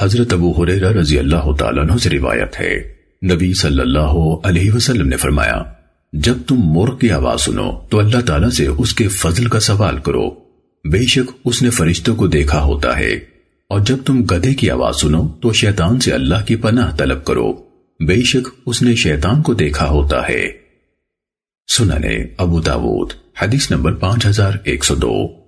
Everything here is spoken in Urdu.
حضرت ابو حریرہ رضی اللہ تعالیٰ عنہ سے روایت ہے۔ نبی صلی اللہ علیہ وسلم نے فرمایا، جب تم مرغ کی آواز سنو تو اللہ تعالیٰ سے اس کے فضل کا سوال کرو۔ بے شک اس نے فرشتوں کو دیکھا ہوتا ہے۔ اور جب تم گدے کی آواز سنو تو شیطان سے اللہ کی پناہ طلب کرو۔ بے شک اس نے شیطان کو دیکھا ہوتا ہے۔ سننے ابو داود، حدیث نمبر پانچ ہزار ایک سو دو۔